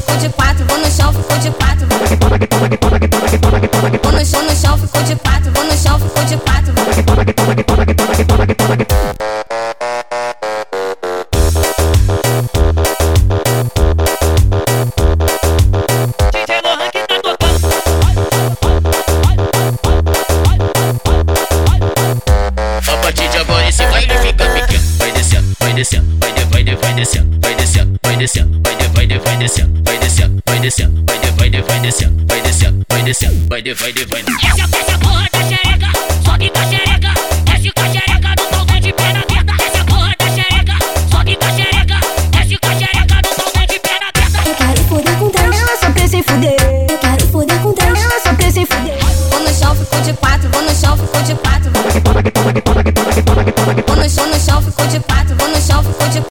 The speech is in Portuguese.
ficou de quatro, vou no chão, ficou de quatro. Vou no chão, no chão, ficou de quatro, vou no chão, ficou de quatro. A partir de agora esse baile fica pequeno, vai descendo, vai descendo, vai descendo, vai descendo descendo, vai descendo, vai de, vai de, vai descendo, vai descendo, vai descendo, vai de, vai de, vai descendo, vai descendo, vai descendo, vai de, vai de, vai descendo. Essa, essa porra da xereca, sobe com a xereca, desce a xereca do pau de perna aberta. Essa porra da xereca, sobe com a xereca, desce a xereca do pau de perna aberta. Eu quero foder com ela só pensa em foder. Eu quero foder com ela só pensa em foder. Vou no chão, fico de quatro, vou no chão, fico de quatro. Vou no chão, no chão, fico de quatro, vou no